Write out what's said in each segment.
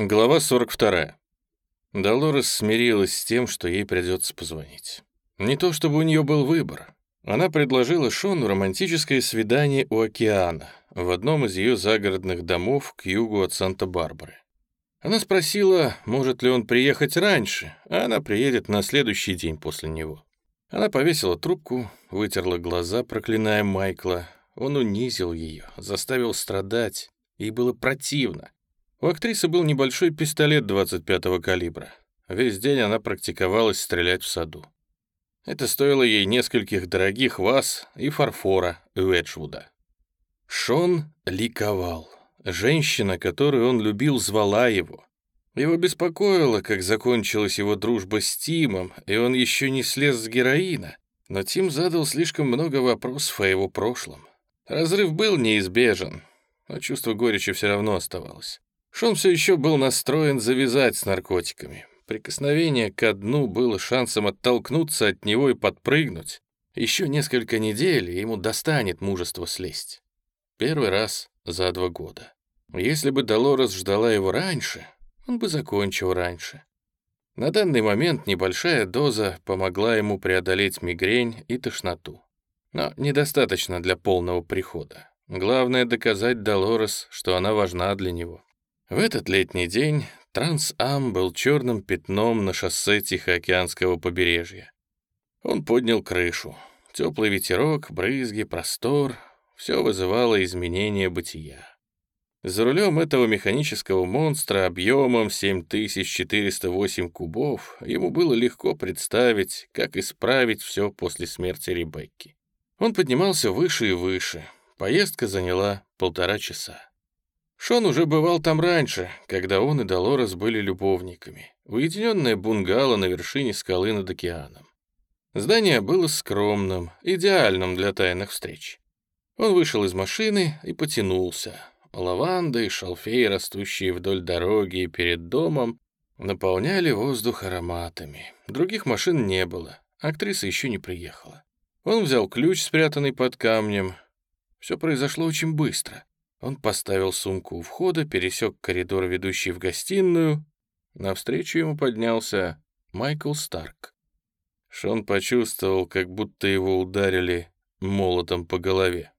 Глава 42. Долорес смирилась с тем, что ей придется позвонить. Не то чтобы у нее был выбор. Она предложила Шону романтическое свидание у океана в одном из ее загородных домов к югу от Санта-Барбары. Она спросила, может ли он приехать раньше, а она приедет на следующий день после него. Она повесила трубку, вытерла глаза, проклиная Майкла. Он унизил ее, заставил страдать. Ей было противно. У актрисы был небольшой пистолет 25-го калибра. Весь день она практиковалась стрелять в саду. Это стоило ей нескольких дорогих ваз и фарфора Уэджвуда. Шон ликовал. Женщина, которую он любил, звала его. Его беспокоило, как закончилась его дружба с Тимом, и он еще не слез с героина. Но Тим задал слишком много вопросов о его прошлом. Разрыв был неизбежен, но чувство горечи все равно оставалось. Шон все еще был настроен завязать с наркотиками. Прикосновение к дну было шансом оттолкнуться от него и подпрыгнуть. Еще несколько недель, и ему достанет мужество слезть. Первый раз за два года. Если бы Долорес ждала его раньше, он бы закончил раньше. На данный момент небольшая доза помогла ему преодолеть мигрень и тошноту. Но недостаточно для полного прихода. Главное — доказать Долорес, что она важна для него. В этот летний день Трансам был черным пятном на шоссе Тихоокеанского побережья. Он поднял крышу. Теплый ветерок, брызги, простор — все вызывало изменение бытия. За рулем этого механического монстра объемом 7408 кубов ему было легко представить, как исправить все после смерти Ребекки. Он поднимался выше и выше. Поездка заняла полтора часа. Шон уже бывал там раньше, когда он и Долорес были любовниками. Уединенное бунгало на вершине скалы над океаном. Здание было скромным, идеальным для тайных встреч. Он вышел из машины и потянулся. Лаванда и шалфей, растущие вдоль дороги и перед домом, наполняли воздух ароматами. Других машин не было, актриса еще не приехала. Он взял ключ, спрятанный под камнем. Все произошло очень быстро. Он поставил сумку у входа, пересек коридор, ведущий в гостиную. Навстречу ему поднялся Майкл Старк. Шон почувствовал, как будто его ударили молотом по голове.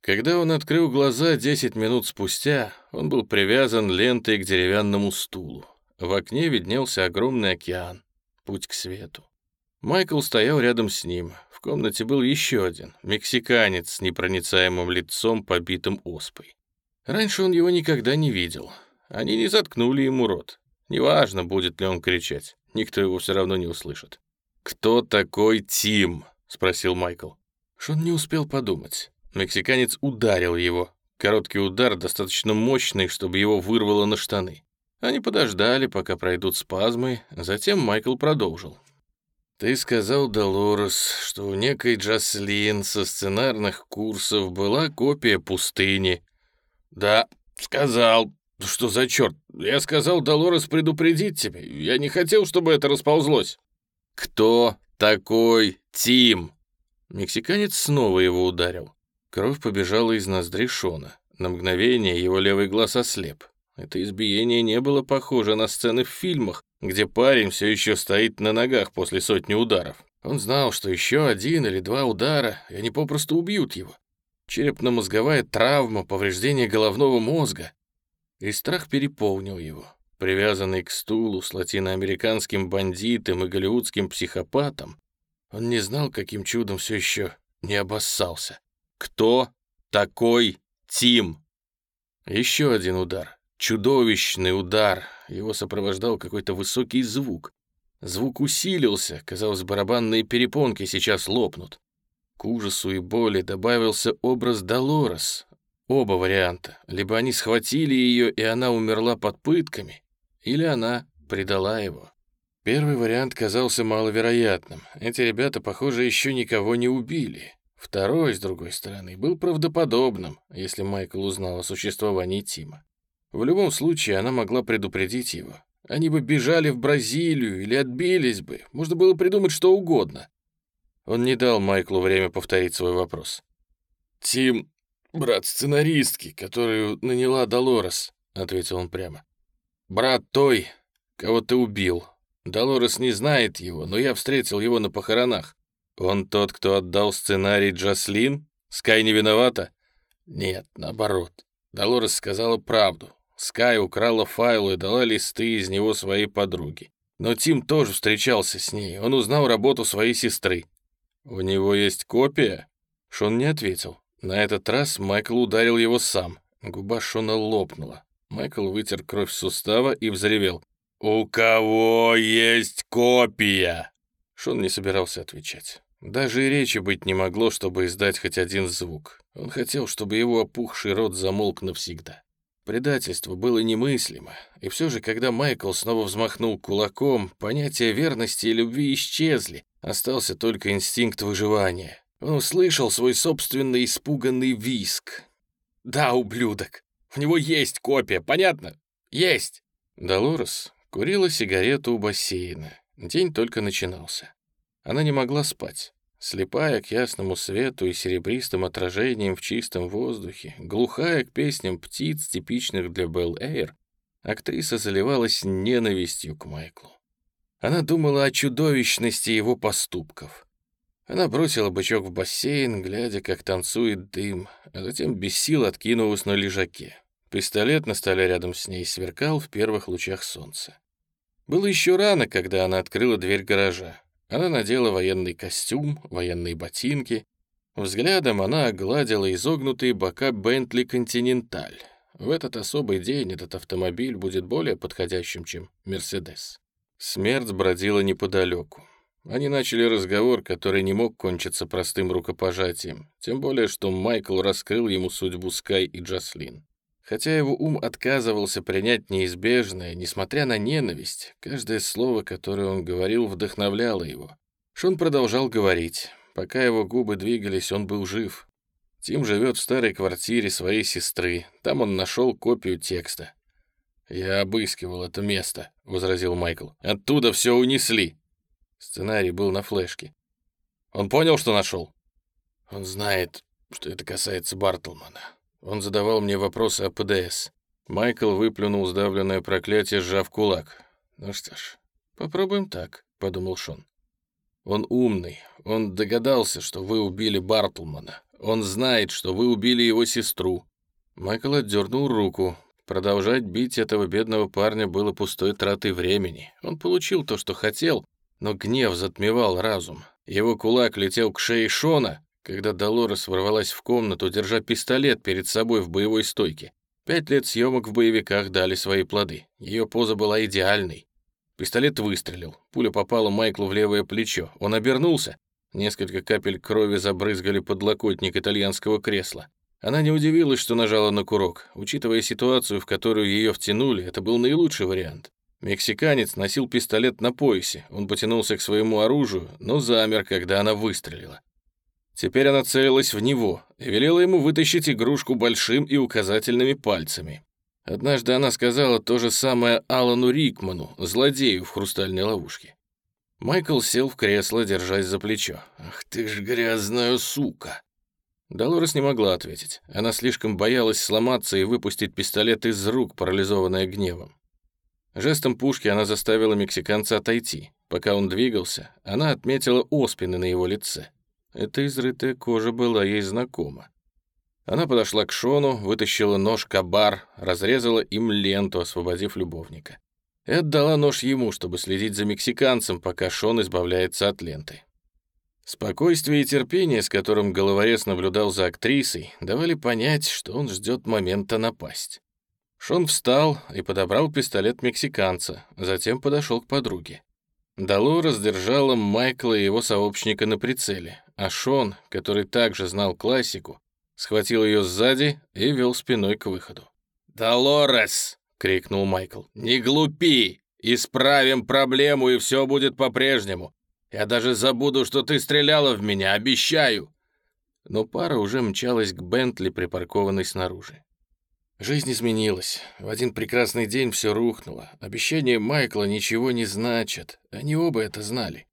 Когда он открыл глаза 10 минут спустя, он был привязан лентой к деревянному стулу. В окне виднелся огромный океан, путь к свету. Майкл стоял рядом с ним. В комнате был еще один, мексиканец с непроницаемым лицом, побитым оспой. Раньше он его никогда не видел. Они не заткнули ему рот. Неважно, будет ли он кричать, никто его все равно не услышит. «Кто такой Тим?» — спросил Майкл. Шон не успел подумать. Мексиканец ударил его. Короткий удар, достаточно мощный, чтобы его вырвало на штаны. Они подождали, пока пройдут спазмы, затем Майкл продолжил. «Ты сказал, Долорес, что у некой Джаслин со сценарных курсов была копия пустыни». «Да, сказал. Что за черт? Я сказал, Долорес, предупредить тебя. Я не хотел, чтобы это расползлось». «Кто такой Тим?» Мексиканец снова его ударил. Кровь побежала из ноздри Шона. На мгновение его левый глаз ослеп. Это избиение не было похоже на сцены в фильмах, где парень все еще стоит на ногах после сотни ударов. Он знал, что еще один или два удара, и они попросту убьют его. Черепно-мозговая травма, повреждение головного мозга. И страх переполнил его. Привязанный к стулу с латиноамериканским бандитом и голливудским психопатом, он не знал, каким чудом все еще не обоссался. Кто такой Тим? Еще один удар. Чудовищный удар. Его сопровождал какой-то высокий звук. Звук усилился, казалось, барабанные перепонки сейчас лопнут. К ужасу и боли добавился образ Долорес. Оба варианта. Либо они схватили ее, и она умерла под пытками, или она предала его. Первый вариант казался маловероятным. Эти ребята, похоже, еще никого не убили. Второй, с другой стороны, был правдоподобным, если Майкл узнал о существовании Тима. В любом случае, она могла предупредить его. Они бы бежали в Бразилию или отбились бы. Можно было придумать что угодно. Он не дал Майклу время повторить свой вопрос. «Тим, брат сценаристки, которую наняла Долорес», — ответил он прямо. брат той, кого ты убил. Долорес не знает его, но я встретил его на похоронах. Он тот, кто отдал сценарий Джаслин? Скай не виновата? Нет, наоборот. Долорес сказала правду. Скай украла файл и дала листы из него своей подруге. Но Тим тоже встречался с ней. Он узнал работу своей сестры. «У него есть копия?» Шон не ответил. На этот раз Майкл ударил его сам. Губа Шона лопнула. Майкл вытер кровь с сустава и взревел. «У кого есть копия?» Шон не собирался отвечать. Даже и речи быть не могло, чтобы издать хоть один звук. Он хотел, чтобы его опухший рот замолк навсегда. Предательство было немыслимо, и все же, когда Майкл снова взмахнул кулаком, понятия верности и любви исчезли, остался только инстинкт выживания. Он услышал свой собственный испуганный виск. «Да, ублюдок, у него есть копия, понятно? Есть!» Долорес курила сигарету у бассейна. День только начинался. Она не могла спать. Слепая к ясному свету и серебристым отражениям в чистом воздухе, глухая к песням птиц, типичных для Белл-Эйр, актриса заливалась ненавистью к Майклу. Она думала о чудовищности его поступков. Она бросила бычок в бассейн, глядя, как танцует дым, а затем без сил откинулась на лежаке. Пистолет на столе рядом с ней сверкал в первых лучах солнца. Было еще рано, когда она открыла дверь гаража. Она надела военный костюм, военные ботинки. Взглядом она огладила изогнутые бока Бентли Континенталь. В этот особый день этот автомобиль будет более подходящим, чем Мерседес. Смерть бродила неподалеку. Они начали разговор, который не мог кончиться простым рукопожатием, тем более, что Майкл раскрыл ему судьбу Скай и Джаслин. Хотя его ум отказывался принять неизбежное, несмотря на ненависть, каждое слово, которое он говорил, вдохновляло его. Шон продолжал говорить. Пока его губы двигались, он был жив. Тим живет в старой квартире своей сестры. Там он нашел копию текста. «Я обыскивал это место», — возразил Майкл. «Оттуда все унесли». Сценарий был на флешке. «Он понял, что нашел?» «Он знает, что это касается Бартлмана. Он задавал мне вопросы о ПДС. Майкл выплюнул сдавленное проклятие, сжав кулак. «Ну что ж, попробуем так», — подумал Шон. «Он умный. Он догадался, что вы убили Бартлмана. Он знает, что вы убили его сестру». Майкл отдернул руку. Продолжать бить этого бедного парня было пустой тратой времени. Он получил то, что хотел, но гнев затмевал разум. Его кулак летел к шее Шона, когда Долорес ворвалась в комнату, держа пистолет перед собой в боевой стойке. Пять лет съемок в боевиках дали свои плоды. Ее поза была идеальной. Пистолет выстрелил. Пуля попала Майклу в левое плечо. Он обернулся. Несколько капель крови забрызгали подлокотник итальянского кресла. Она не удивилась, что нажала на курок. Учитывая ситуацию, в которую ее втянули, это был наилучший вариант. Мексиканец носил пистолет на поясе. Он потянулся к своему оружию, но замер, когда она выстрелила. Теперь она целилась в него и велела ему вытащить игрушку большим и указательными пальцами. Однажды она сказала то же самое Алану Рикману, злодею в хрустальной ловушке. Майкл сел в кресло, держась за плечо. «Ах ты ж грязная сука!» Долорес не могла ответить. Она слишком боялась сломаться и выпустить пистолет из рук, парализованная гневом. Жестом пушки она заставила мексиканца отойти. Пока он двигался, она отметила оспины на его лице. Эта изрытая кожа была ей знакома. Она подошла к Шону, вытащила нож кабар, разрезала им ленту, освободив любовника. И отдала нож ему, чтобы следить за мексиканцем, пока Шон избавляется от ленты. Спокойствие и терпение, с которым головорез наблюдал за актрисой, давали понять, что он ждет момента напасть. Шон встал и подобрал пистолет мексиканца, затем подошел к подруге. Долорес держала Майкла и его сообщника на прицеле, а Шон, который также знал классику, схватил ее сзади и вел спиной к выходу. «Долорес!» — крикнул Майкл. «Не глупи! Исправим проблему, и все будет по-прежнему. Я даже забуду, что ты стреляла в меня, обещаю!» Но пара уже мчалась к Бентли, припаркованной снаружи. Жизнь изменилась. В один прекрасный день все рухнуло. Обещания Майкла ничего не значат. Они оба это знали.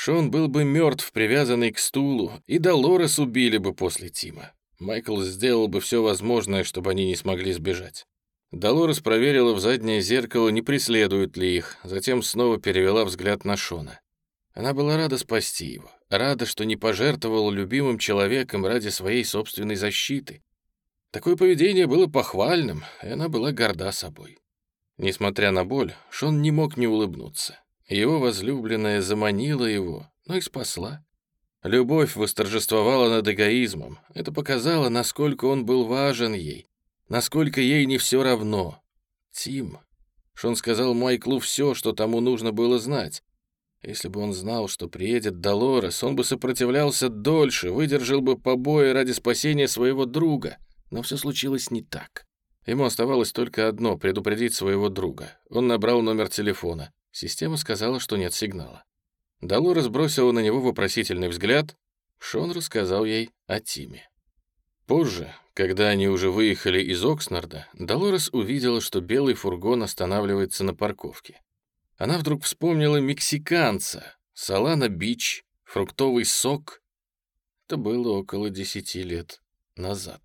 Шон был бы мертв, привязанный к стулу, и Долорес убили бы после Тима. Майкл сделал бы все возможное, чтобы они не смогли сбежать. Долорес проверила в заднее зеркало, не преследуют ли их, затем снова перевела взгляд на Шона. Она была рада спасти его, рада, что не пожертвовала любимым человеком ради своей собственной защиты. Такое поведение было похвальным, и она была горда собой. Несмотря на боль, Шон не мог не улыбнуться. Его возлюбленная заманила его, но и спасла. Любовь восторжествовала над эгоизмом. Это показало, насколько он был важен ей, насколько ей не все равно. Тим. Шон сказал Майклу все, что тому нужно было знать. Если бы он знал, что приедет Долорес, он бы сопротивлялся дольше, выдержал бы побои ради спасения своего друга. Но все случилось не так. Ему оставалось только одно — предупредить своего друга. Он набрал номер телефона. Система сказала, что нет сигнала. Долорес бросила на него вопросительный взгляд. Шон рассказал ей о Тиме. Позже, когда они уже выехали из Окснарда, Долорес увидела, что белый фургон останавливается на парковке. Она вдруг вспомнила мексиканца, Салана-Бич, фруктовый сок. Это было около десяти лет назад.